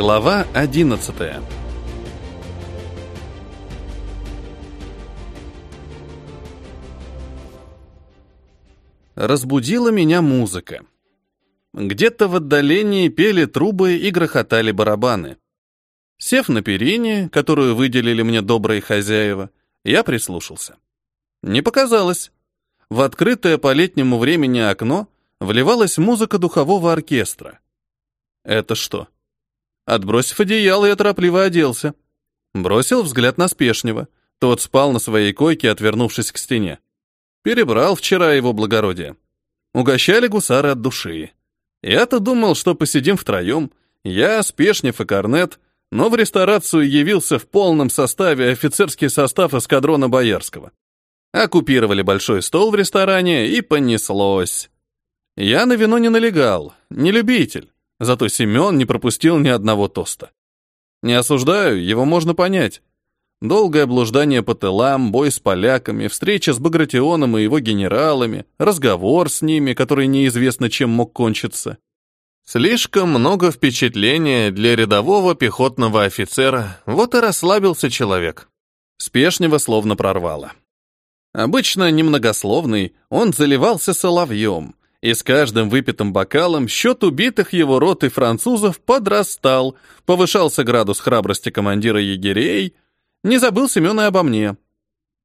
Глава 11 Разбудила меня музыка. Где-то в отдалении пели трубы и грохотали барабаны. Сев на перине, которую выделили мне добрые хозяева, я прислушался. Не показалось. В открытое по летнему времени окно вливалась музыка духового оркестра. Это что? Отбросив одеяло, я торопливо оделся. Бросил взгляд на Спешнего. Тот спал на своей койке, отвернувшись к стене. Перебрал вчера его благородие. Угощали гусары от души. Я-то думал, что посидим втроем. Я, Спешнев и Корнет, но в ресторацию явился в полном составе офицерский состав эскадрона Боярского. Оккупировали большой стол в ресторане, и понеслось. Я на вино не налегал, не любитель. Зато Семен не пропустил ни одного тоста. Не осуждаю, его можно понять. Долгое блуждание по тылам, бой с поляками, встреча с Багратионом и его генералами, разговор с ними, который неизвестно чем мог кончиться. Слишком много впечатления для рядового пехотного офицера, вот и расслабился человек. Спешнего словно прорвало. Обычно немногословный, он заливался соловьем, и с каждым выпитым бокалом счет убитых его роты французов подрастал, повышался градус храбрости командира егерей, не забыл Семен и обо мне.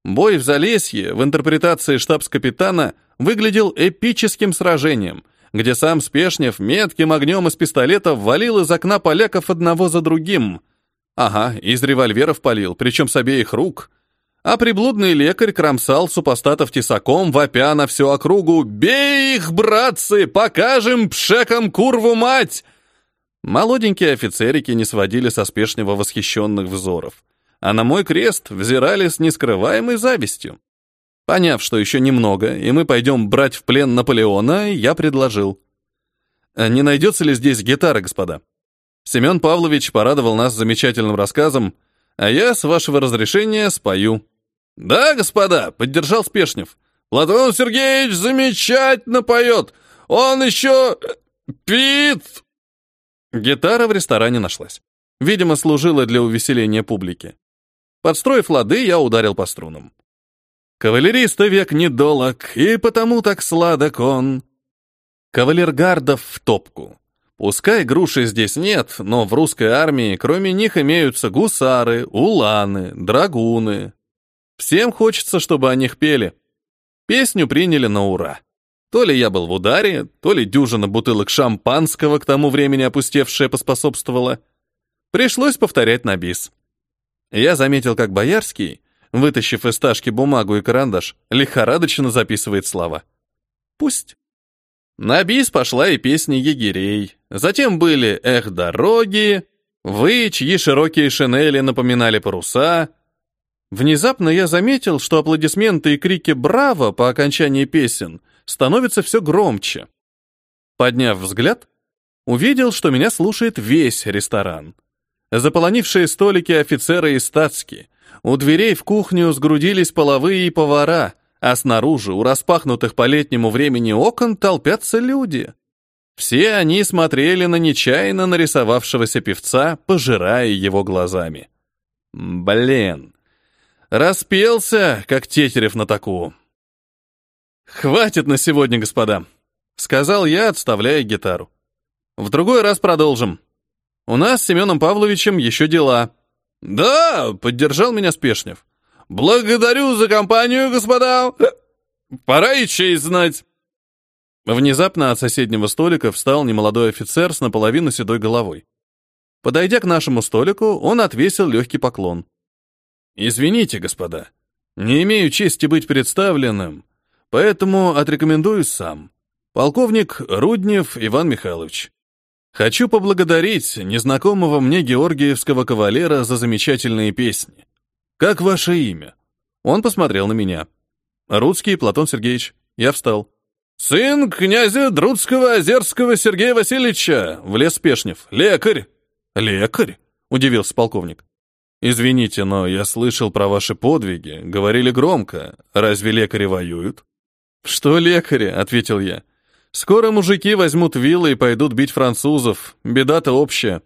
Бой в Залесье в интерпретации штабс-капитана выглядел эпическим сражением, где сам Спешнев метким огнем из пистолета ввалил из окна поляков одного за другим. Ага, из револьверов полил, причем с обеих рук — а приблудный лекарь кромсал супостатов тесаком, вопя на всю округу «Бей их, братцы! Покажем пшекам курву мать!» Молоденькие офицерики не сводили со спешного восхищенных взоров, а на мой крест взирали с нескрываемой завистью. Поняв, что еще немного, и мы пойдем брать в плен Наполеона, я предложил. «А «Не найдется ли здесь гитара, господа?» Семен Павлович порадовал нас замечательным рассказом, а я, с вашего разрешения, спою. «Да, господа», — поддержал Спешнев. «Платон Сергеевич замечательно поет! Он еще... пит!» Гитара в ресторане нашлась. Видимо, служила для увеселения публики. Подстроив лады, я ударил по струнам. Кавалериста век недолог, и потому так сладок он. Кавалергардов в топку. Пускай груши здесь нет, но в русской армии кроме них имеются гусары, уланы, драгуны, Всем хочется, чтобы о них пели. Песню приняли на ура. То ли я был в ударе, то ли дюжина бутылок шампанского к тому времени опустевшая поспособствовала. Пришлось повторять на бис. Я заметил, как Боярский, вытащив из ташки бумагу и карандаш, лихорадочно записывает слова. Пусть. На бис пошла и песня егерей. Затем были «Эх, дороги», «Вы, чьи широкие шинели напоминали паруса», Внезапно я заметил, что аплодисменты и крики «Браво!» по окончании песен становятся все громче. Подняв взгляд, увидел, что меня слушает весь ресторан. Заполонившие столики офицеры и статские. У дверей в кухню сгрудились половые и повара, а снаружи, у распахнутых по летнему времени окон, толпятся люди. Все они смотрели на нечаянно нарисовавшегося певца, пожирая его глазами. Блин, Распелся, как тетерев на таку. «Хватит на сегодня, господа», — сказал я, отставляя гитару. «В другой раз продолжим. У нас с Семеном Павловичем еще дела». «Да», — поддержал меня Спешнев. «Благодарю за компанию, господа. Пора и честь знать». Внезапно от соседнего столика встал немолодой офицер с наполовину седой головой. Подойдя к нашему столику, он отвесил легкий поклон. Извините, господа, не имею чести быть представленным, поэтому отрекомендую сам. Полковник Руднев Иван Михайлович. Хочу поблагодарить незнакомого мне георгиевского кавалера за замечательные песни. Как ваше имя? Он посмотрел на меня. Рудский Платон Сергеевич. Я встал. Сын князя Друдского Озерского Сергея Васильевича, влез Пешнев. Лекарь. Лекарь? Удивился полковник. «Извините, но я слышал про ваши подвиги, говорили громко. Разве лекари воюют?» «Что лекари?» — ответил я. «Скоро мужики возьмут вилы и пойдут бить французов. Беда-то общая».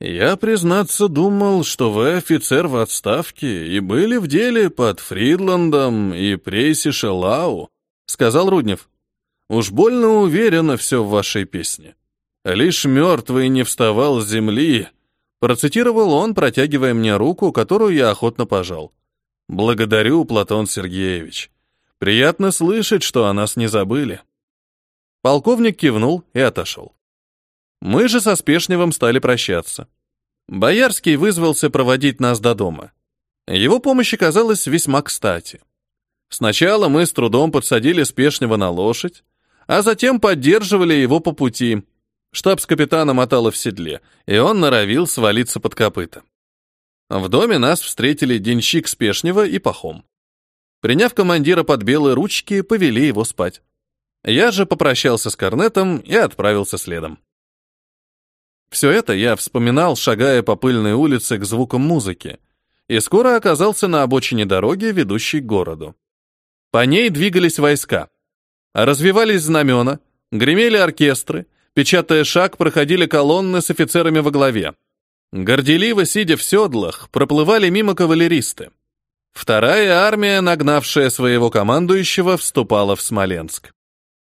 Я, признаться, думал, что вы офицер в отставке и были в деле под Фридландом и Прейси Шелау, сказал Руднев. Уж больно уверенно все в вашей песне. Лишь мертвый не вставал с земли, процитировал он, протягивая мне руку, которую я охотно пожал. Благодарю, Платон Сергеевич. Приятно слышать, что о нас не забыли. Полковник кивнул и отошел. Мы же со Спешневым стали прощаться. Боярский вызвался проводить нас до дома. Его помощь оказалась весьма кстати. Сначала мы с трудом подсадили Спешнева на лошадь, а затем поддерживали его по пути. Штабс-капитана мотало в седле, и он норовил свалиться под копыта. В доме нас встретили денщик Спешнева и Пахом. Приняв командира под белые ручки, повели его спать. Я же попрощался с Корнетом и отправился следом. Все это я вспоминал, шагая по пыльной улице к звукам музыки, и скоро оказался на обочине дороги, ведущей к городу. По ней двигались войска. Развивались знамена, гремели оркестры, печатая шаг, проходили колонны с офицерами во главе. Горделиво сидя в седлах, проплывали мимо кавалеристы. Вторая армия, нагнавшая своего командующего, вступала в Смоленск.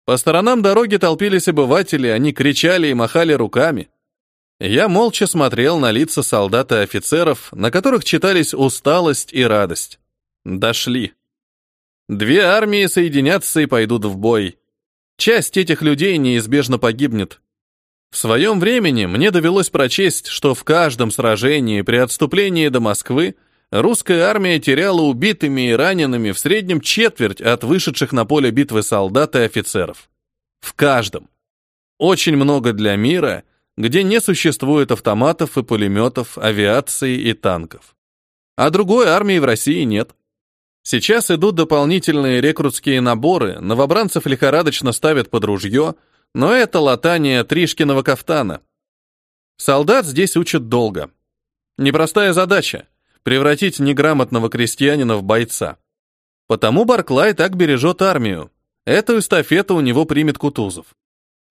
По сторонам дороги толпились обыватели, они кричали и махали руками. Я молча смотрел на лица солдат и офицеров, на которых читались усталость и радость. Дошли. Две армии соединятся и пойдут в бой. Часть этих людей неизбежно погибнет. В своем времени мне довелось прочесть, что в каждом сражении при отступлении до Москвы русская армия теряла убитыми и ранеными в среднем четверть от вышедших на поле битвы солдат и офицеров. В каждом. Очень много для мира — где не существует автоматов и пулеметов, авиации и танков. А другой армии в России нет. Сейчас идут дополнительные рекрутские наборы, новобранцев лихорадочно ставят под ружье, но это латание Тришкиного кафтана. Солдат здесь учат долго. Непростая задача — превратить неграмотного крестьянина в бойца. Потому Барклай так бережет армию. Эту эстафету у него примет Кутузов.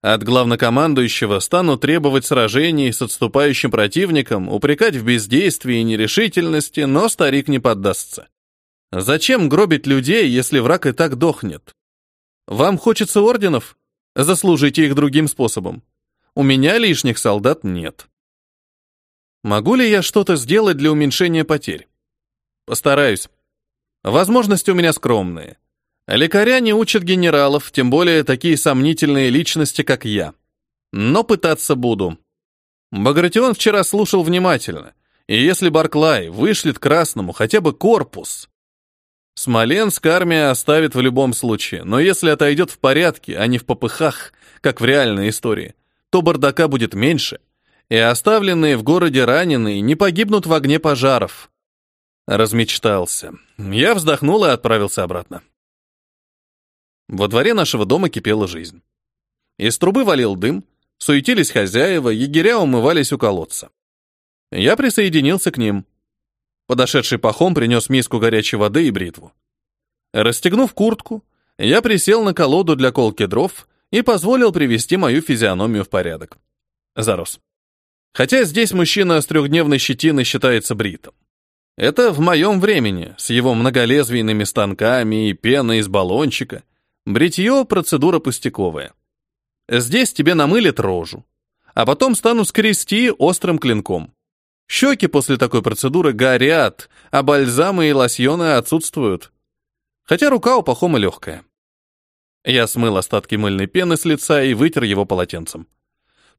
От главнокомандующего станут требовать сражений с отступающим противником, упрекать в бездействии и нерешительности, но старик не поддастся. Зачем гробить людей, если враг и так дохнет? Вам хочется орденов? Заслужите их другим способом. У меня лишних солдат нет. Могу ли я что-то сделать для уменьшения потерь? Постараюсь. Возможности у меня скромные. Лекаря не учат генералов, тем более такие сомнительные личности, как я. Но пытаться буду. Багратион вчера слушал внимательно, и если Барклай вышлет Красному хотя бы корпус... Смоленск армия оставит в любом случае, но если отойдет в порядке, а не в попыхах, как в реальной истории, то бардака будет меньше, и оставленные в городе раненые не погибнут в огне пожаров. Размечтался. Я вздохнул и отправился обратно. Во дворе нашего дома кипела жизнь. Из трубы валил дым, суетились хозяева, егеря умывались у колодца. Я присоединился к ним. Подошедший пахом принес миску горячей воды и бритву. Расстегнув куртку, я присел на колоду для колки дров и позволил привести мою физиономию в порядок. Зарос. Хотя здесь мужчина с трехдневной щетиной считается бритом. Это в моем времени, с его многолезвийными станками и пеной из баллончика, Бритье – процедура пустяковая. Здесь тебе намылят рожу, а потом станут скрести острым клинком. Щеки после такой процедуры горят, а бальзамы и лосьоны отсутствуют. Хотя рука у Пахома легкая. Я смыл остатки мыльной пены с лица и вытер его полотенцем.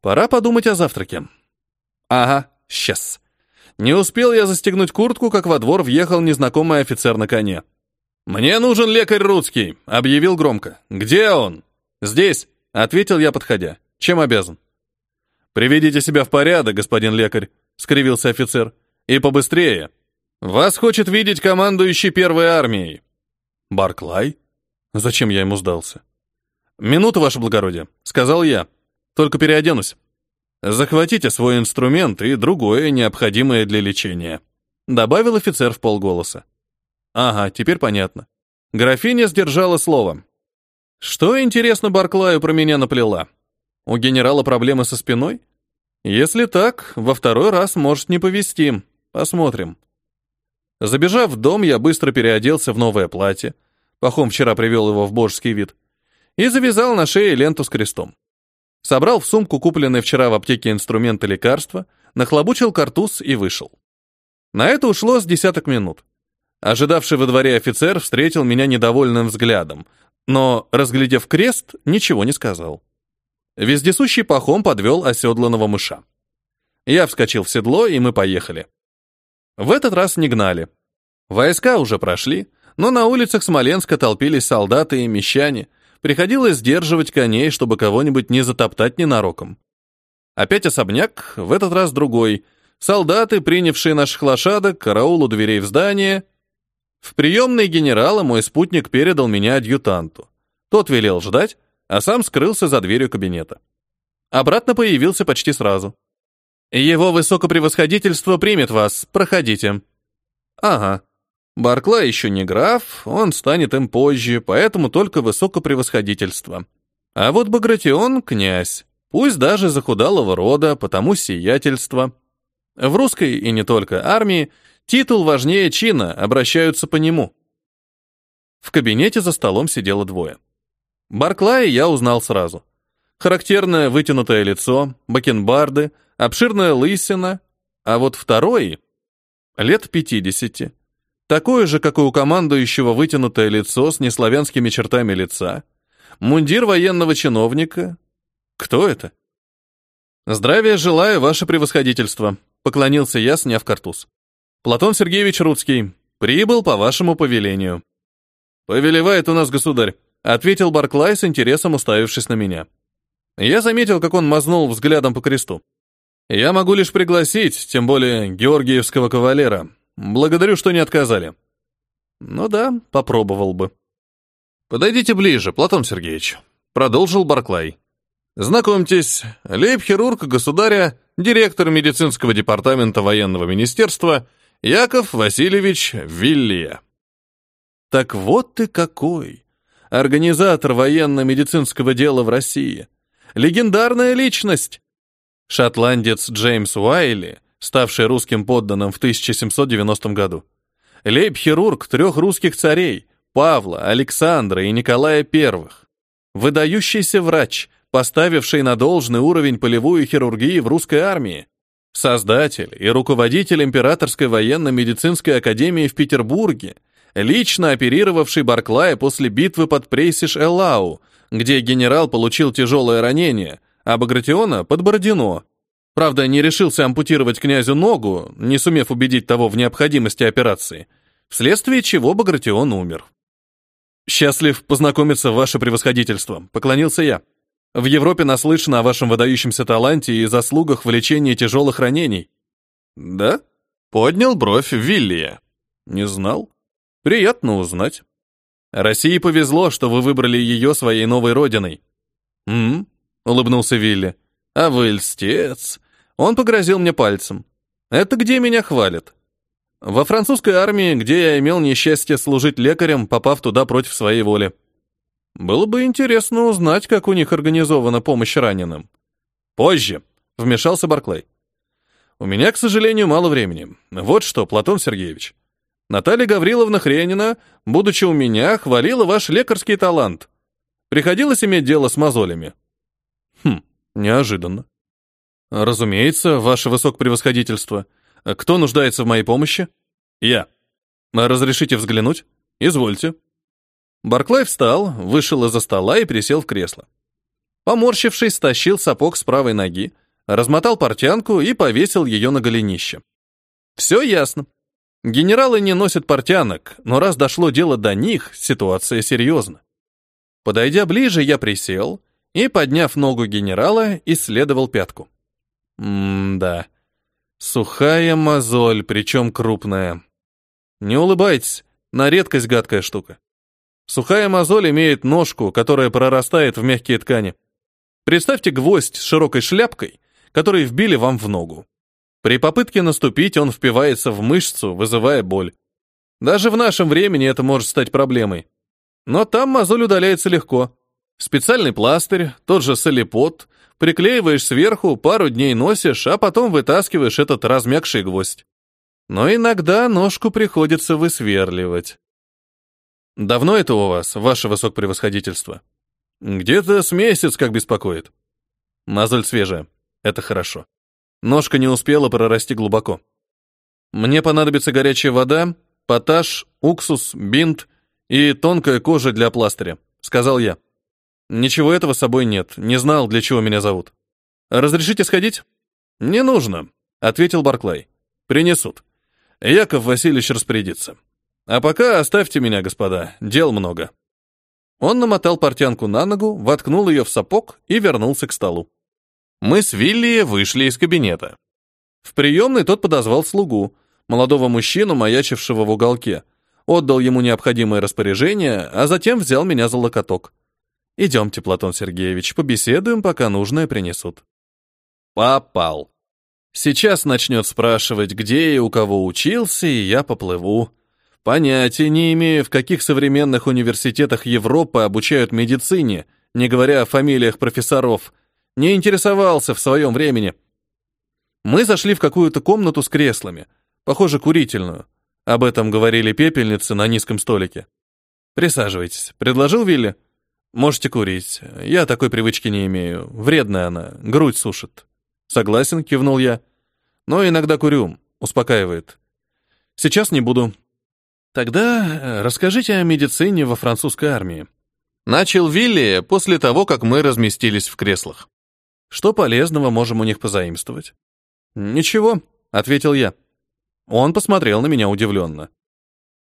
Пора подумать о завтраке. Ага, сейчас. Не успел я застегнуть куртку, как во двор въехал незнакомый офицер на коне. «Мне нужен лекарь русский», — объявил громко. «Где он?» «Здесь», — ответил я, подходя. «Чем обязан?» «Приведите себя в порядок, господин лекарь», — скривился офицер. «И побыстрее. Вас хочет видеть командующий первой армией». «Барклай? Зачем я ему сдался?» «Минуту, ваше благородие», — сказал я. «Только переоденусь. Захватите свой инструмент и другое, необходимое для лечения», — добавил офицер в полголоса. Ага, теперь понятно. Графиня сдержала слово. Что, интересно, Барклаю про меня наплела? У генерала проблемы со спиной? Если так, во второй раз может не повезти. Посмотрим. Забежав в дом, я быстро переоделся в новое платье. Пахом вчера привел его в божеский вид. И завязал на шее ленту с крестом. Собрал в сумку купленные вчера в аптеке инструменты лекарства, нахлобучил картуз и вышел. На это ушло с десяток минут. Ожидавший во дворе офицер встретил меня недовольным взглядом, но, разглядев крест, ничего не сказал. Вездесущий пахом подвел оседланного мыша. Я вскочил в седло, и мы поехали. В этот раз не гнали. Войска уже прошли, но на улицах Смоленска толпились солдаты и мещане. Приходилось сдерживать коней, чтобы кого-нибудь не затоптать ненароком. Опять особняк, в этот раз другой. Солдаты, принявшие наших лошадок, караул у дверей в здание. В приемной генерала мой спутник передал меня адъютанту. Тот велел ждать, а сам скрылся за дверью кабинета. Обратно появился почти сразу. «Его высокопревосходительство примет вас, проходите». «Ага. Баркла еще не граф, он станет им позже, поэтому только высокопревосходительство. А вот Багратион — князь, пусть даже захудалого рода, потому сиятельство. В русской и не только армии титул важнее чина, обращаются по нему». В кабинете за столом сидело двое. Барклая я узнал сразу. Характерное вытянутое лицо, бакенбарды — обширная лысина, а вот второй — лет пятидесяти, такое же, как и у командующего вытянутое лицо с неславянскими чертами лица, мундир военного чиновника. Кто это? «Здравия желаю, ваше превосходительство», — поклонился я, сняв картуз. «Платон Сергеевич Рудский, прибыл по вашему повелению». «Повелевает у нас государь», — ответил Барклай с интересом, уставившись на меня. Я заметил, как он мазнул взглядом по кресту. Я могу лишь пригласить, тем более георгиевского кавалера. Благодарю, что не отказали. Ну да, попробовал бы. Подойдите ближе, Платон Сергеевич, продолжил Барклай. Знакомьтесь, лейб-хирург государя, директор медицинского департамента военного министерства Яков Васильевич Виллия. Так вот ты какой! Организатор военно-медицинского дела в России. Легендарная личность. Шотландец Джеймс Уайли, ставший русским подданным в 1790 году. Лейб-хирург трех русских царей Павла, Александра и Николая I. Выдающийся врач, поставивший на должный уровень полевую хирургию в русской армии. Создатель и руководитель Императорской военно-медицинской академии в Петербурге, лично оперировавший Барклая после битвы под Прейсиш-Эллау, где генерал получил тяжелое ранение – а Багратиона под Бородино. Правда, не решился ампутировать князю ногу, не сумев убедить того в необходимости операции, вследствие чего Багратион умер. «Счастлив познакомиться, ваше превосходительство», — поклонился я. «В Европе наслышано о вашем выдающемся таланте и заслугах в лечении тяжелых ранений». «Да?» — поднял бровь Виллия. «Не знал. Приятно узнать. России повезло, что вы выбрали ее своей новой родиной». «М? улыбнулся Вилли. А вы льстец. Он погрозил мне пальцем. Это где меня хвалят? Во французской армии, где я имел несчастье служить лекарем, попав туда против своей воли. Было бы интересно узнать, как у них организована помощь раненым. Позже, вмешался Барклей. У меня, к сожалению, мало времени. Вот что, Платон Сергеевич. Наталья Гавриловна Хренина, будучи у меня, хвалила ваш лекарский талант. Приходилось иметь дело с мозолями. Хм, неожиданно. Разумеется, ваше высокопревосходительство. Кто нуждается в моей помощи? Я. Разрешите взглянуть? Извольте. Барклай встал, вышел из-за стола и присел в кресло. Поморщившись, стащил сапог с правой ноги, размотал портянку и повесил ее на голенище. Все ясно. Генералы не носят портянок, но раз дошло дело до них, ситуация серьезна. Подойдя ближе, я присел, и, подняв ногу генерала, исследовал пятку. М-да. Сухая мозоль, причем крупная. Не улыбайтесь, на редкость гадкая штука. Сухая мозоль имеет ножку, которая прорастает в мягкие ткани. Представьте гвоздь с широкой шляпкой, который вбили вам в ногу. При попытке наступить он впивается в мышцу, вызывая боль. Даже в нашем времени это может стать проблемой. Но там мозоль удаляется легко. Специальный пластырь, тот же солипот, Приклеиваешь сверху, пару дней носишь, а потом вытаскиваешь этот размягший гвоздь. Но иногда ножку приходится высверливать. Давно это у вас, ваше высокопревосходительство? Где-то с месяц, как беспокоит. Мозоль свежая. Это хорошо. Ножка не успела прорасти глубоко. Мне понадобится горячая вода, поташ, уксус, бинт и тонкая кожа для пластыря, сказал я. Ничего этого с собой нет, не знал, для чего меня зовут. Разрешите сходить? Не нужно, ответил Барклай. Принесут. Яков Васильевич распорядится. А пока оставьте меня, господа, дел много. Он намотал портянку на ногу, воткнул ее в сапог и вернулся к столу. Мы с Вилли вышли из кабинета. В приемной тот подозвал слугу, молодого мужчину, маячившего в уголке, отдал ему необходимое распоряжение, а затем взял меня за локоток. «Идемте, Платон Сергеевич, побеседуем, пока нужное принесут». Попал. Сейчас начнет спрашивать, где и у кого учился, и я поплыву. Понятия не имею, в каких современных университетах Европы обучают медицине, не говоря о фамилиях профессоров. Не интересовался в своем времени. Мы зашли в какую-то комнату с креслами, похоже, курительную. Об этом говорили пепельницы на низком столике. «Присаживайтесь», — предложил Вилли. «Можете курить. Я такой привычки не имею. Вредная она, грудь сушит». «Согласен», — кивнул я. «Но иногда курю. Успокаивает. Сейчас не буду. Тогда э, расскажите о медицине во французской армии. Начал Вилли после того, как мы разместились в креслах. Что полезного можем у них позаимствовать? Ничего, ответил я. Он посмотрел на меня удивленно.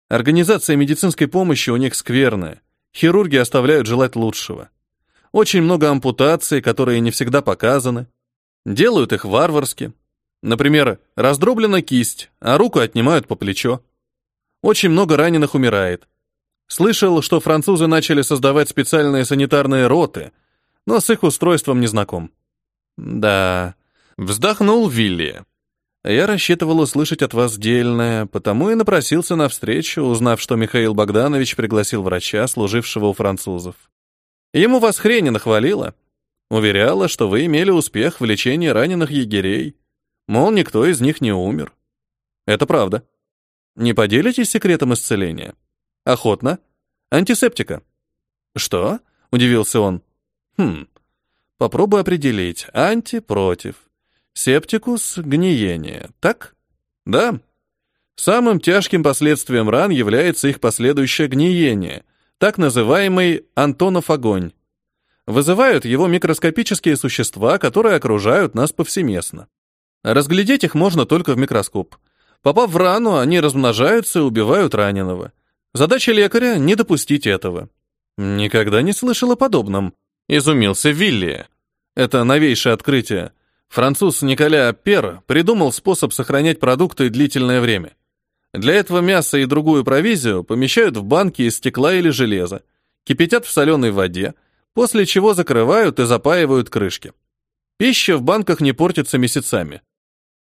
Организация медицинской помощи у них скверная. Хирурги оставляют желать лучшего. Очень много ампутаций, которые не всегда показаны. Делают их варварски. Например, раздроблена кисть, а руку отнимают по плечо. Очень много раненых умирает. Слышал, что французы начали создавать специальные санитарные роты, но с их устройством не знаком. Да, вздохнул Вилли. Я рассчитывал услышать от вас дельное, потому и напросился на встречу, узнав, что Михаил Богданович пригласил врача, служившего у французов. Ему вас хрень нахвалила. Уверяла, что вы имели успех в лечении раненых егерей. Мол, никто из них не умер. Это правда. Не поделитесь секретом исцеления? Охотно. Антисептика. Что? Удивился он. Хм. Попробуй определить. Анти против. Септикус гниение. Так? Да. Самым тяжким последствием ран является их последующее гниение, так называемый Антонов огонь. Вызывают его микроскопические существа, которые окружают нас повсеместно. Разглядеть их можно только в микроскоп. Попав в рану, они размножаются и убивают раненого. Задача лекаря — не допустить этого. Никогда не слышал о подобном. Изумился Вилли. Это новейшее открытие. Француз Николя Пер придумал способ сохранять продукты длительное время. Для этого мясо и другую провизию помещают в банки из стекла или железа, кипятят в соленой воде, после чего закрывают и запаивают крышки. Пища в банках не портится месяцами.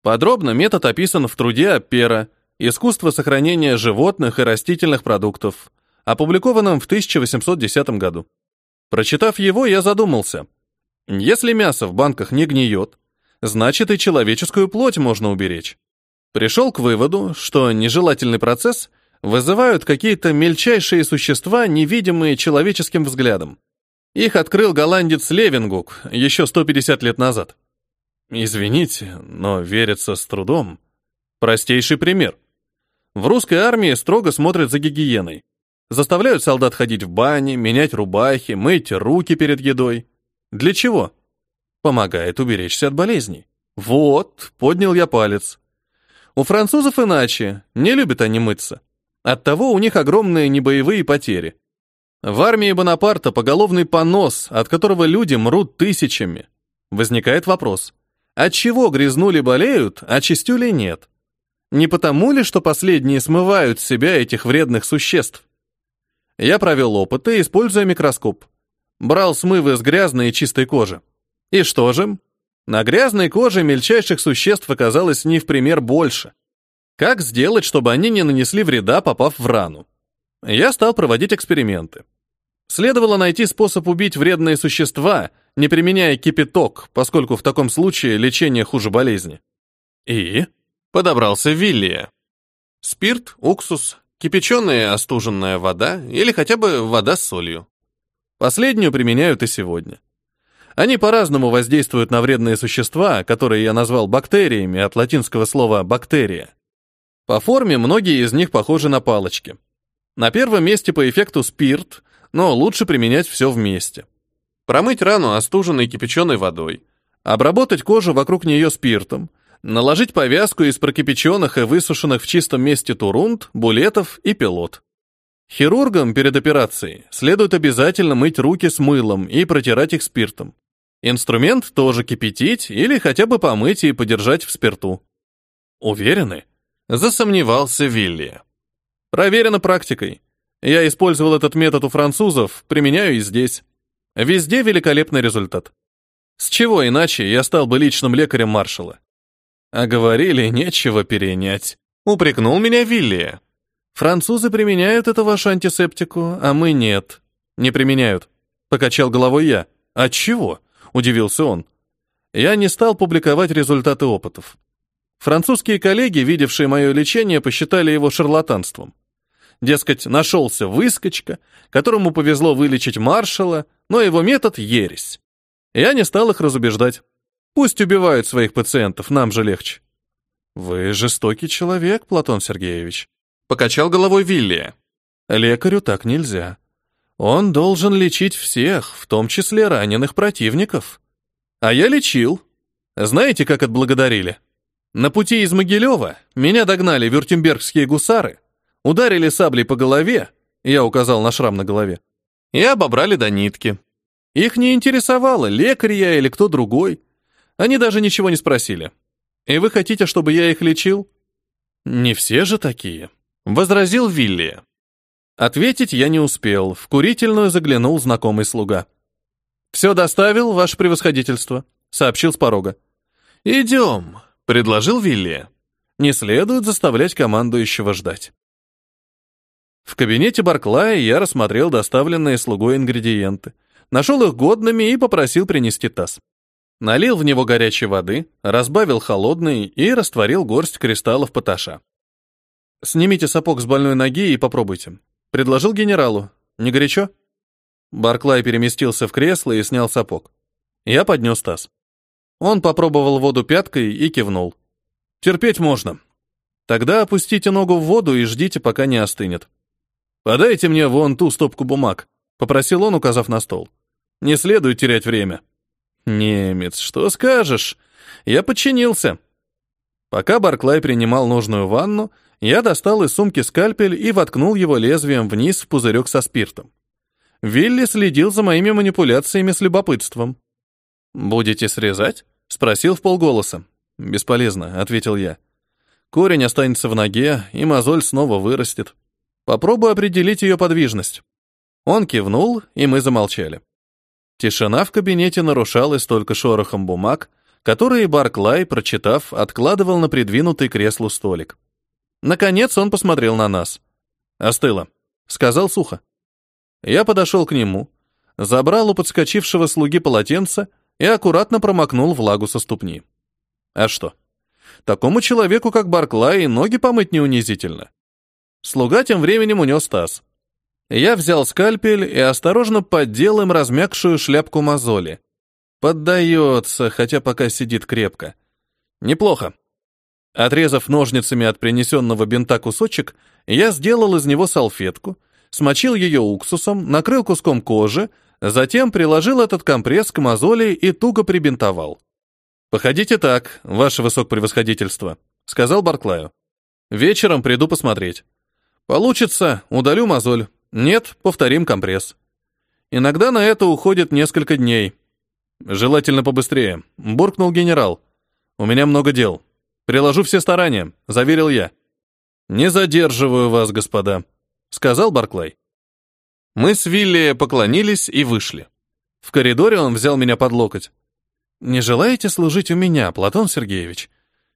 Подробно метод описан в труде Аппера «Искусство сохранения животных и растительных продуктов», опубликованном в 1810 году. Прочитав его, я задумался. Если мясо в банках не гниет, значит и человеческую плоть можно уберечь. Пришел к выводу, что нежелательный процесс вызывают какие-то мельчайшие существа, невидимые человеческим взглядом. Их открыл голландец Левингук еще 150 лет назад. Извините, но верится с трудом. Простейший пример. В русской армии строго смотрят за гигиеной. Заставляют солдат ходить в бане, менять рубахи, мыть руки перед едой. Для чего? Помогает уберечься от болезней. Вот, поднял я палец. У французов иначе, не любят они мыться. Оттого у них огромные небоевые потери. В армии Бонапарта поголовный понос, от которого люди мрут тысячами. Возникает вопрос, от чего грязнули болеют, а чистюли нет? Не потому ли, что последние смывают с себя этих вредных существ? Я провел опыты, используя микроскоп. Брал смывы с грязной и чистой кожи. И что же? На грязной коже мельчайших существ оказалось не в пример больше. Как сделать, чтобы они не нанесли вреда, попав в рану? Я стал проводить эксперименты. Следовало найти способ убить вредные существа, не применяя кипяток, поскольку в таком случае лечение хуже болезни. И подобрался Виллия. Спирт, уксус, кипяченая остуженная вода или хотя бы вода с солью. Последнюю применяют и сегодня. Они по-разному воздействуют на вредные существа, которые я назвал бактериями от латинского слова «бактерия». По форме многие из них похожи на палочки. На первом месте по эффекту спирт, но лучше применять все вместе. Промыть рану остуженной кипяченой водой, обработать кожу вокруг нее спиртом, наложить повязку из прокипяченных и высушенных в чистом месте турунд, булетов и пилот. Хирургам перед операцией следует обязательно мыть руки с мылом и протирать их спиртом. Инструмент тоже кипятить или хотя бы помыть и подержать в спирту. Уверены? Засомневался Вилли. Проверено практикой. Я использовал этот метод у французов, применяю и здесь. Везде великолепный результат. С чего иначе я стал бы личным лекарем маршала? А говорили, нечего перенять. Упрекнул меня Вилли. Французы применяют эту вашу антисептику, а мы нет. Не применяют. Покачал головой я. От чего? Удивился он. Я не стал публиковать результаты опытов. Французские коллеги, видевшие мое лечение, посчитали его шарлатанством. Дескать, нашелся выскочка, которому повезло вылечить маршала, но его метод — ересь. Я не стал их разубеждать. Пусть убивают своих пациентов, нам же легче. Вы жестокий человек, Платон Сергеевич. Покачал головой Вилли. Лекарю так нельзя. Он должен лечить всех, в том числе раненых противников. А я лечил. Знаете, как отблагодарили? На пути из Могилева меня догнали вюртембергские гусары, ударили саблей по голове, я указал на шрам на голове, и обобрали до нитки. Их не интересовало, лекарь я или кто другой. Они даже ничего не спросили. И вы хотите, чтобы я их лечил? Не все же такие. — возразил Вилли. Ответить я не успел, в курительную заглянул знакомый слуга. «Все доставил, ваше превосходительство», — сообщил с порога. «Идем», — предложил Вилли. «Не следует заставлять командующего ждать». В кабинете Барклая я рассмотрел доставленные слугой ингредиенты, нашел их годными и попросил принести таз. Налил в него горячей воды, разбавил холодной и растворил горсть кристаллов поташа. «Снимите сапог с больной ноги и попробуйте», — предложил генералу. «Не горячо?» Барклай переместился в кресло и снял сапог. Я поднес таз. Он попробовал воду пяткой и кивнул. «Терпеть можно. Тогда опустите ногу в воду и ждите, пока не остынет. Подайте мне вон ту стопку бумаг», — попросил он, указав на стол. «Не следует терять время». «Немец, что скажешь?» Я подчинился. Пока Барклай принимал нужную ванну, я достал из сумки скальпель и воткнул его лезвием вниз в пузырек со спиртом. Вилли следил за моими манипуляциями с любопытством. «Будете срезать?» — спросил в полголоса. «Бесполезно», — ответил я. «Корень останется в ноге, и мозоль снова вырастет. Попробую определить ее подвижность». Он кивнул, и мы замолчали. Тишина в кабинете нарушалась только шорохом бумаг, которые Барклай, прочитав, откладывал на придвинутый креслу столик. Наконец он посмотрел на нас. «Остыло», — сказал сухо. Я подошел к нему, забрал у подскочившего слуги полотенце и аккуратно промокнул влагу со ступни. А что? Такому человеку, как Барклай, ноги помыть не унизительно. Слуга тем временем унес таз. Я взял скальпель и осторожно поддел им размягшую шляпку мозоли. Поддается, хотя пока сидит крепко. Неплохо. Отрезав ножницами от принесенного бинта кусочек, я сделал из него салфетку, смочил ее уксусом, накрыл куском кожи, затем приложил этот компресс к мозоли и туго прибинтовал. «Походите так, ваше высокопревосходительство», — сказал Барклаю. «Вечером приду посмотреть. Получится, удалю мозоль. Нет, повторим компресс. Иногда на это уходит несколько дней. Желательно побыстрее», — буркнул генерал. «У меня много дел». Приложу все старания, заверил я. Не задерживаю вас, господа, сказал Барклай. Мы с Вилли поклонились и вышли. В коридоре он взял меня под локоть. Не желаете служить у меня, Платон Сергеевич?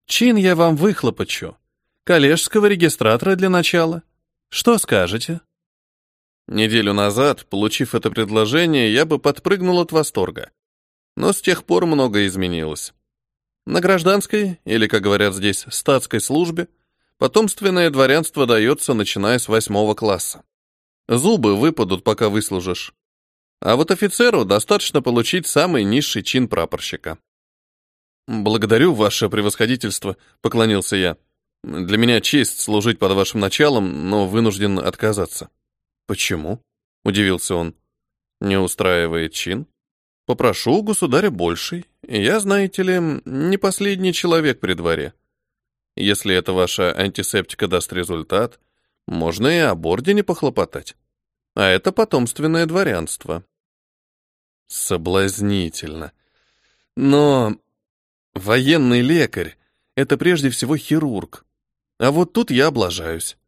Чин я вам выхлопочу. Коллежского регистратора для начала. Что скажете? Неделю назад, получив это предложение, я бы подпрыгнул от восторга. Но с тех пор многое изменилось. На гражданской, или, как говорят здесь, статской службе, потомственное дворянство дается, начиная с восьмого класса. Зубы выпадут, пока выслужишь. А вот офицеру достаточно получить самый низший чин прапорщика. «Благодарю, ваше превосходительство», — поклонился я. «Для меня честь служить под вашим началом, но вынужден отказаться». «Почему?» — удивился он. «Не устраивает чин?» «Попрошу у государя больший. Я, знаете ли, не последний человек при дворе. Если эта ваша антисептика даст результат, можно и об ордене похлопотать. А это потомственное дворянство». Соблазнительно. Но Военный лекарь — это прежде всего хирург. А вот тут я облажаюсь.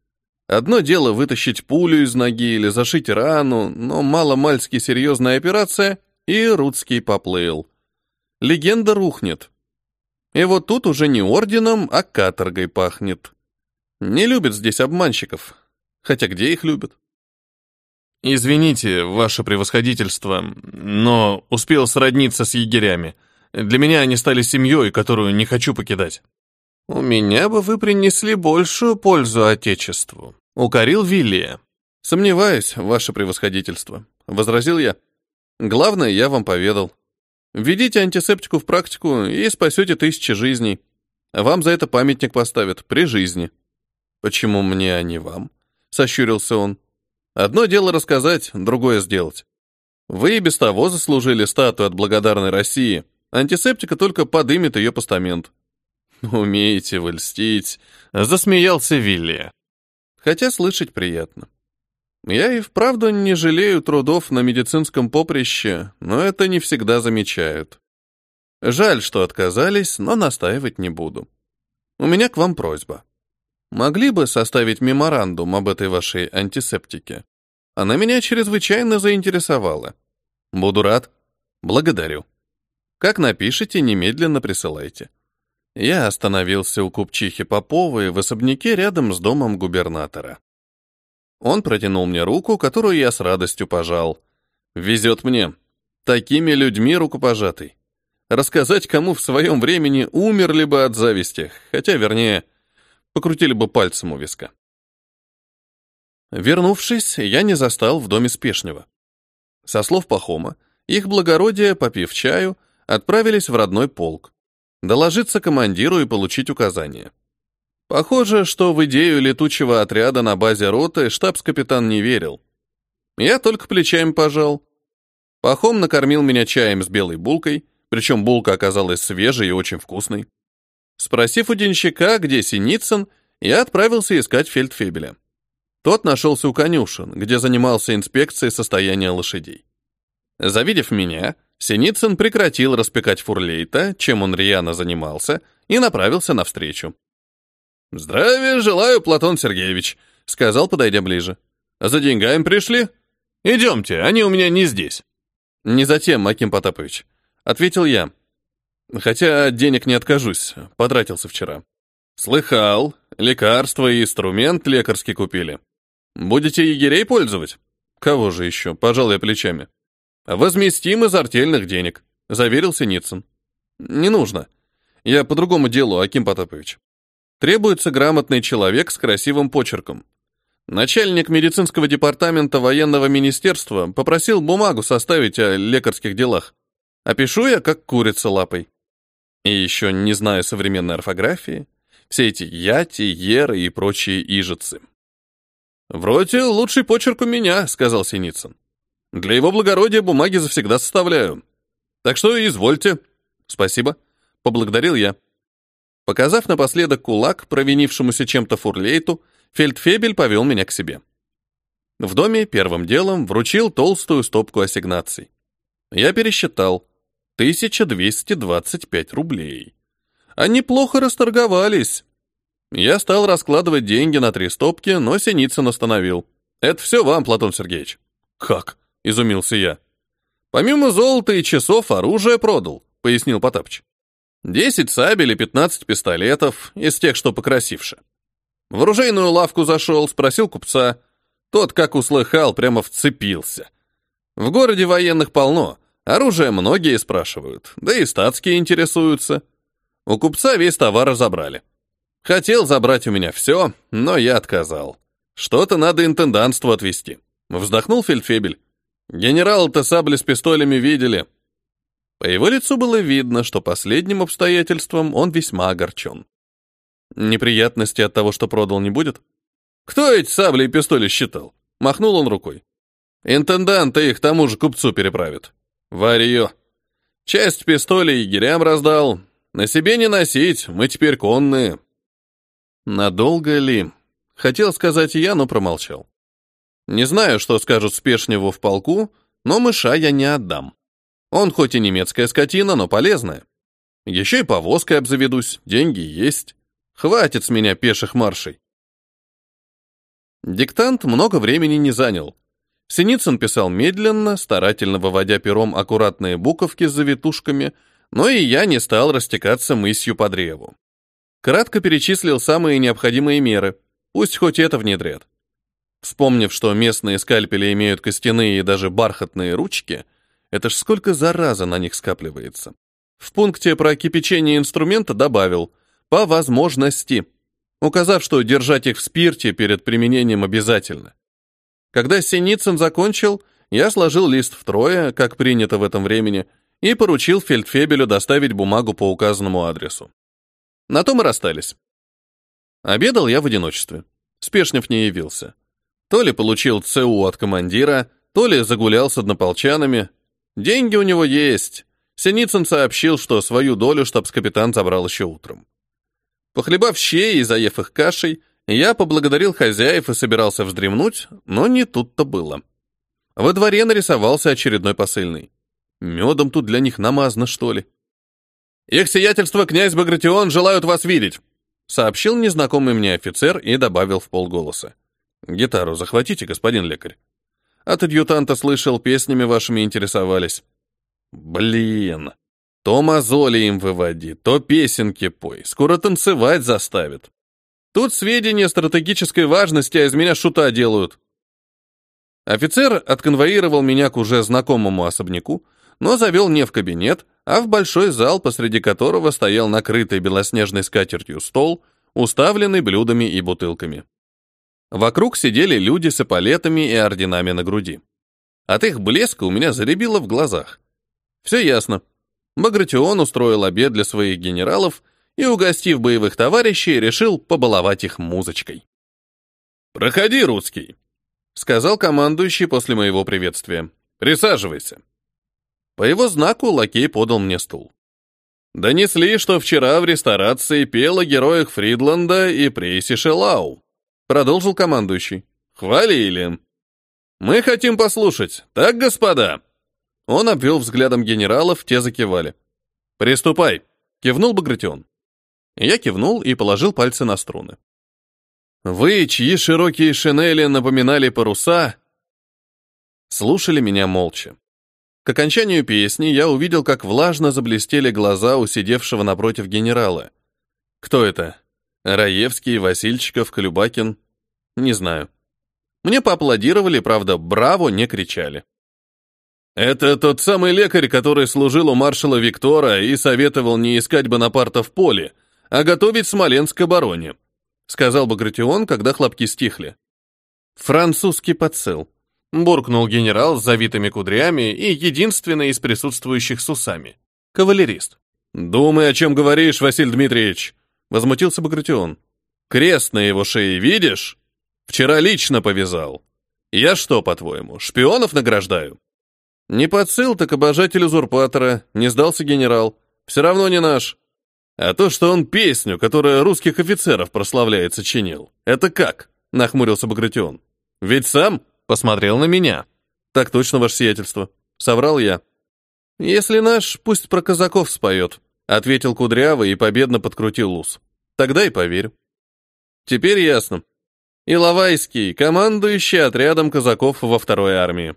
Одно дело вытащить пулю из ноги или зашить рану, но мало-мальски серьезная операция, и Рудский поплыл. Легенда рухнет. И вот тут уже не орденом, а каторгой пахнет. Не любят здесь обманщиков. Хотя где их любят? «Извините, ваше превосходительство, но успел сродниться с егерями», для меня они стали семьей, которую не хочу покидать. У меня бы вы принесли большую пользу Отечеству, укорил Виллия. Сомневаюсь, ваше превосходительство, возразил я. Главное, я вам поведал. Введите антисептику в практику и спасете тысячи жизней. Вам за это памятник поставят при жизни. Почему мне, а не вам? Сощурился он. Одно дело рассказать, другое сделать. Вы и без того заслужили статую от благодарной России, Антисептика только подымет ее постамент. «Умеете вы льстить», — засмеялся Вилли. Хотя слышать приятно. Я и вправду не жалею трудов на медицинском поприще, но это не всегда замечают. Жаль, что отказались, но настаивать не буду. У меня к вам просьба. Могли бы составить меморандум об этой вашей антисептике? Она меня чрезвычайно заинтересовала. Буду рад. Благодарю. Как напишите, немедленно присылайте. Я остановился у купчихи Поповой в особняке рядом с домом губернатора. Он протянул мне руку, которую я с радостью пожал. Везет мне. Такими людьми рукопожатый. Рассказать, кому в своем времени умерли бы от зависти, хотя, вернее, покрутили бы пальцем у виска. Вернувшись, я не застал в доме спешнего. Со слов Пахома, их благородие, попив чаю, отправились в родной полк. Доложиться командиру и получить указания. Похоже, что в идею летучего отряда на базе роты штабс-капитан не верил. Я только плечами пожал. Пахом накормил меня чаем с белой булкой, причем булка оказалась свежей и очень вкусной. Спросив у денщика, где Синицын, я отправился искать фельдфебеля. Тот нашелся у конюшен, где занимался инспекцией состояния лошадей. Завидев меня, Синицын прекратил распекать фурлейта, чем он рьяно занимался, и направился навстречу. «Здравия желаю, Платон Сергеевич», — сказал, подойдя ближе. «За деньгами пришли? Идемте, они у меня не здесь». «Не затем, Аким Потапович», — ответил я. «Хотя от денег не откажусь, потратился вчера». «Слыхал, лекарства и инструмент лекарский купили. Будете егерей пользовать?» «Кого же еще?» — пожал я плечами. «Возместим из артельных денег», — заверил Синицын. «Не нужно. Я по другому делу, Аким Потапович. Требуется грамотный человек с красивым почерком. Начальник медицинского департамента военного министерства попросил бумагу составить о лекарских делах. Опишу я, как курица лапой. И еще не знаю современной орфографии. Все эти яти, еры и прочие ижицы. «Вроде лучший почерк у меня», — сказал Синицын. Для его благородия бумаги завсегда составляю. Так что извольте. Спасибо. Поблагодарил я. Показав напоследок кулак, провинившемуся чем-то фурлейту, фельдфебель повел меня к себе. В доме первым делом вручил толстую стопку ассигнаций. Я пересчитал. 1225 рублей. Они плохо расторговались. Я стал раскладывать деньги на три стопки, но Синицын остановил. Это все вам, Платон Сергеевич. Как? — изумился я. «Помимо золота и часов оружие продал», — пояснил Потапыч. «Десять сабель и пятнадцать пистолетов, из тех, что покрасивше. В оружейную лавку зашел, спросил купца. Тот, как услыхал, прямо вцепился. В городе военных полно, Оружие многие спрашивают, да и статские интересуются. У купца весь товар разобрали. Хотел забрать у меня все, но я отказал. Что-то надо интендантству отвезти. Вздохнул фельдфебель. Генерал-то сабли с пистолями видели. По его лицу было видно, что последним обстоятельством он весьма огорчен. Неприятности от того, что продал, не будет? Кто эти сабли и пистоли считал? Махнул он рукой. Интендант их тому же купцу переправит. Варье. Часть пистолей егерям раздал. На себе не носить, мы теперь конные. Надолго ли? Хотел сказать я, но промолчал. Не знаю, что скажут Спешневу в полку, но мыша я не отдам. Он хоть и немецкая скотина, но полезная. Еще и повозкой обзаведусь, деньги есть. Хватит с меня пеших маршей. Диктант много времени не занял. Синицын писал медленно, старательно выводя пером аккуратные буковки с завитушками, но и я не стал растекаться мысью по древу. Кратко перечислил самые необходимые меры, пусть хоть это внедрят. Вспомнив, что местные скальпели имеют костяные и даже бархатные ручки, это ж сколько зараза на них скапливается. В пункте про кипячение инструмента добавил «по возможности», указав, что держать их в спирте перед применением обязательно. Когда Синицын закончил, я сложил лист втрое, как принято в этом времени, и поручил фельдфебелю доставить бумагу по указанному адресу. На том и расстались. Обедал я в одиночестве. Спешнев не явился. То ли получил ЦУ от командира, то ли загулял с однополчанами. Деньги у него есть. Синицын сообщил, что свою долю штабс-капитан забрал еще утром. Похлебав щей и заев их кашей, я поблагодарил хозяев и собирался вздремнуть, но не тут-то было. Во дворе нарисовался очередной посыльный. Медом тут для них намазано, что ли. «Их сиятельство князь Багратион желают вас видеть», сообщил незнакомый мне офицер и добавил в полголоса. «Гитару захватите, господин лекарь». От адъютанта слышал, песнями вашими интересовались. Блин, то мозоли им выводи, то песенки пой, скоро танцевать заставят. Тут сведения стратегической важности, а из меня шута делают. Офицер отконвоировал меня к уже знакомому особняку, но завел не в кабинет, а в большой зал, посреди которого стоял накрытый белоснежной скатертью стол, уставленный блюдами и бутылками. Вокруг сидели люди с эполетами и орденами на груди. От их блеска у меня заребило в глазах. Все ясно. Багратион устроил обед для своих генералов и, угостив боевых товарищей, решил побаловать их музычкой. «Проходи, русский», — сказал командующий после моего приветствия. «Присаживайся». По его знаку лакей подал мне стул. Донесли, что вчера в ресторации пел о героях Фридланда и Прейси Шелау. Продолжил командующий. Хвалили. Мы хотим послушать, так, господа? Он обвел взглядом генералов, те закивали. Приступай, кивнул Багратион. Я кивнул и положил пальцы на струны. Вы, чьи широкие шинели напоминали паруса, слушали меня молча. К окончанию песни я увидел, как влажно заблестели глаза у сидевшего напротив генерала. Кто это? Раевский, Васильчиков, Колюбакин? Не знаю. Мне поаплодировали, правда, браво не кричали. Это тот самый лекарь, который служил у маршала Виктора и советовал не искать Бонапарта в поле, а готовить Смоленск обороне», — сказал Багратион, когда хлопки стихли. «Французский подсыл», — буркнул генерал с завитыми кудрями и единственный из присутствующих с усами. Кавалерист. «Думай, о чем говоришь, Василий Дмитриевич», — возмутился Багратион. «Крест на его шее видишь? Вчера лично повязал. Я что, по-твоему, шпионов награждаю?» «Не подсыл, так обожатель узурпатора», — не сдался генерал. «Все равно не наш. А то, что он песню, которая русских офицеров прославляет, сочинил, это как? Нахмурился Багратион. Ведь сам посмотрел на меня. Так точно, ваше сиятельство. Соврал я. Если наш, пусть про казаков споет, ответил Кудрявый и победно подкрутил ус. Тогда и поверю. Теперь ясно. Иловайский, командующий отрядом казаков во второй армии.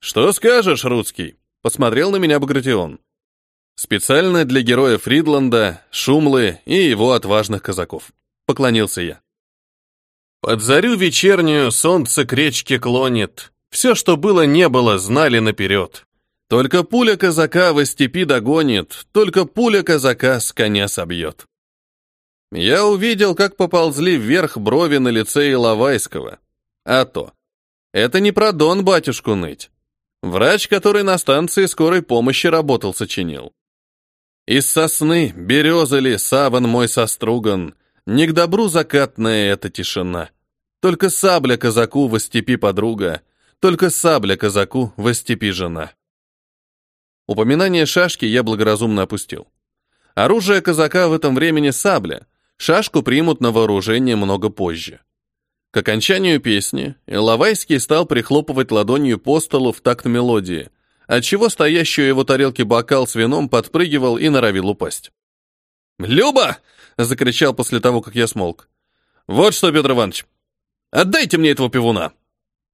Что скажешь, русский? Посмотрел на меня Багратион. Специально для героя Фридланда, Шумлы и его отважных казаков. Поклонился я. Под зарю вечернюю солнце к речке клонит. Все, что было, не было, знали наперед. Только пуля казака во степи догонит, только пуля казака с коня собьет. Я увидел, как поползли вверх брови на лице Иловайского. А то. Это не про Дон батюшку ныть. Врач, который на станции скорой помощи работал, сочинил. Из сосны, березы ли, саван мой соструган, не к добру закатная эта тишина. Только сабля казаку во степи подруга, только сабля казаку во степи жена. Упоминание шашки я благоразумно опустил. Оружие казака в этом времени сабля, шашку примут на вооружение много позже. К окончанию песни Иловайский стал прихлопывать ладонью по столу в такт мелодии, отчего стоящий у его тарелки бокал с вином подпрыгивал и норовил упасть. «Люба!» — закричал после того, как я смолк. «Вот что, Петр Иванович, отдайте мне этого пивуна!»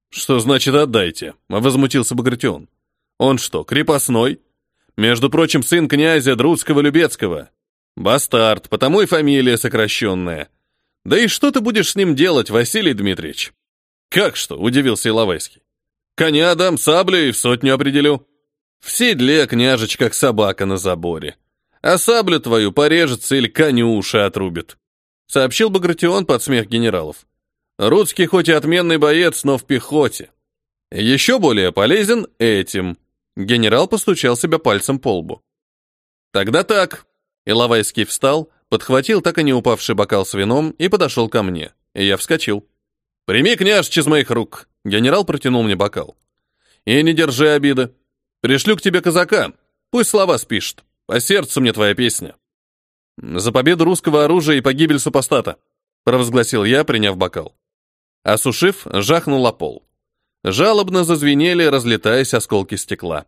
«Что значит «отдайте»?» — возмутился Багратион. «Он что, крепостной? Между прочим, сын князя Друцкого-Любецкого. Бастард, потому и фамилия сокращенная. Да и что ты будешь с ним делать, Василий Дмитриевич?» «Как что?» — удивился Иловайский. «Коня дам, саблю и в сотню определю. В седле княжеч, как собака на заборе. А саблю твою порежется или коню уши отрубит», — сообщил Багратион под смех генералов. Рудский хоть и отменный боец, но в пехоте. Еще более полезен этим. Генерал постучал себя пальцем по лбу. Тогда так. Иловайский встал, подхватил так и не упавший бокал с вином и подошел ко мне. И я вскочил. «Прими, княжич, из моих рук!» Генерал протянул мне бокал. «И не держи обиды. Пришлю к тебе казака. Пусть слова спишет. По сердцу мне твоя песня». «За победу русского оружия и погибель супостата», провозгласил я, приняв бокал. Осушив, жахнул о пол. Жалобно зазвенели, разлетаясь осколки стекла.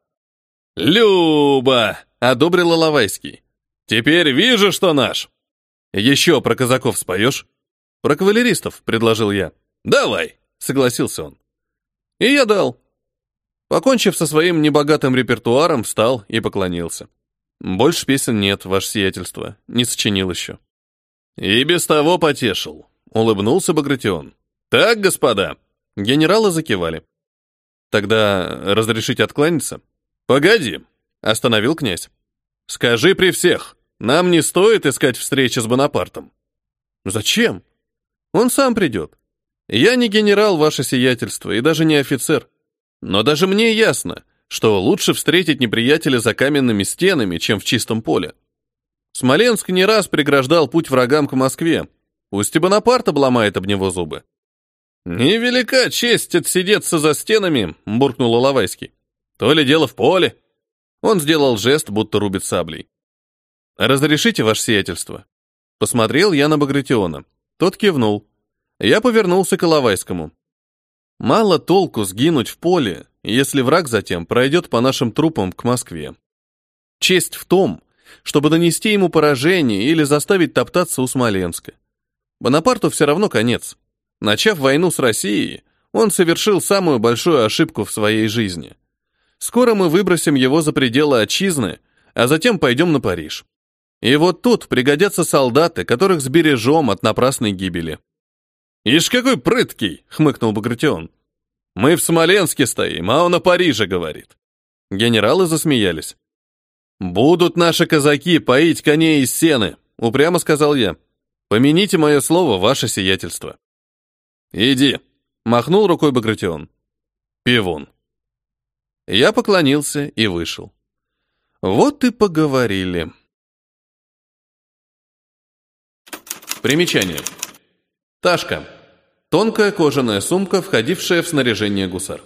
«Люба!» — одобрил Лавайский. «Теперь вижу, что наш!» «Еще про казаков споешь?» «Про кавалеристов», — предложил я. «Давай!» — согласился он. И я дал. Покончив со своим небогатым репертуаром, встал и поклонился. Больше песен нет, ваше сиятельство, не сочинил еще. И без того потешил, улыбнулся Багратион. «Так, господа!» Генералы закивали. «Тогда разрешите откланяться?» «Погоди!» — остановил князь. «Скажи при всех, нам не стоит искать встречи с Бонапартом». «Зачем? Он сам придет. Я не генерал, ваше сиятельство, и даже не офицер. Но даже мне ясно, что лучше встретить неприятеля за каменными стенами, чем в чистом поле. Смоленск не раз преграждал путь врагам к Москве. Пусть и Бонапарт обломает об него зубы. «Невелика честь отсидеться за стенами», — буркнул Иловайский. «То ли дело в поле». Он сделал жест, будто рубит саблей. «Разрешите, ваше сиятельство?» Посмотрел я на Багратиона. Тот кивнул. Я повернулся к Иловайскому. «Мало толку сгинуть в поле, если враг затем пройдет по нашим трупам к Москве. Честь в том, чтобы донести ему поражение или заставить топтаться у Смоленска. Бонапарту все равно конец. Начав войну с Россией, он совершил самую большую ошибку в своей жизни. Скоро мы выбросим его за пределы отчизны, а затем пойдем на Париж. И вот тут пригодятся солдаты, которых сбережем от напрасной гибели. «Ишь, какой прыткий!» — хмыкнул Багратион. «Мы в Смоленске стоим, а он о Париже говорит». Генералы засмеялись. «Будут наши казаки поить коней из сены», — упрямо сказал я. «Помяните мое слово, ваше сиятельство». «Иди», — махнул рукой Багратион. «Пивун». Я поклонился и вышел. Вот и поговорили. Примечание. Ташка. Тонкая кожаная сумка, входившая в снаряжение гусар.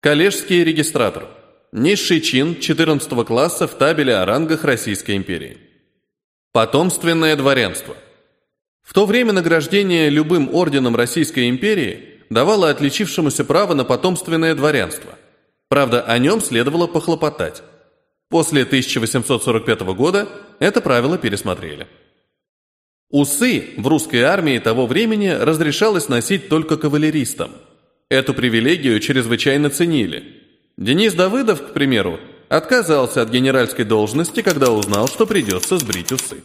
Коллежский регистратор. Низший чин 14 класса в табеле о рангах Российской империи. Потомственное дворянство. В то время награждение любым орденом Российской империи давало отличившемуся право на потомственное дворянство. Правда, о нем следовало похлопотать. После 1845 года это правило пересмотрели. Усы в русской армии того времени разрешалось носить только кавалеристам. Эту привилегию чрезвычайно ценили. Денис Давыдов, к примеру, отказался от генеральской должности, когда узнал, что придется сбрить усы.